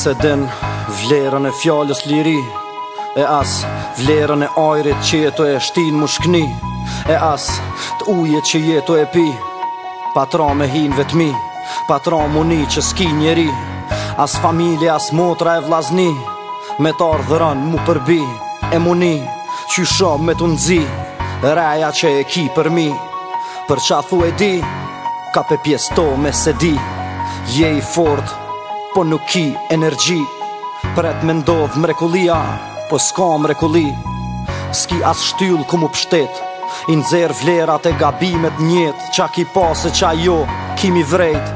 se din vlerën e fjalës liri E as vlerën e ajrit që je tu e shti n'mushkni E as të ujet që je tu e pi Patra me hi n'vetmi Patra n'muni që s'ki njeri As familje, as motra e vllazni Me t'ardh rand m'u përbi E muni qysh mun me ta nxi Reja që e ki përmi Për ça thu e di Kape pjestome se di Je i fort Po nuk ki energji Pret me ndodh mrekullia Po s'ka mrekulli S'ki as shtyll ku m'u pshtet I nxjerr vlerat e gabimet n'jet Ça ki pas e ça jo, ki me i vrejt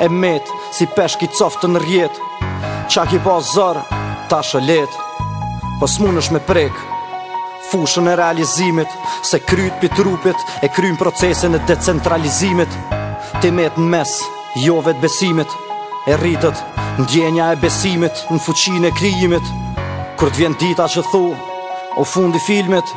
E met, si peshk i coft në rrjet Ça ki pa zor, tash o leht Po s'munesh me prek Fushën e realizimit Se kryt pi trupit E kryn procesin e decentralizimit Ti met në mes, jovetëbesimit E rritet, ndjenja e besimit Në fuqinë e krijimit Kur t'vjen dita që thu O fundi filmit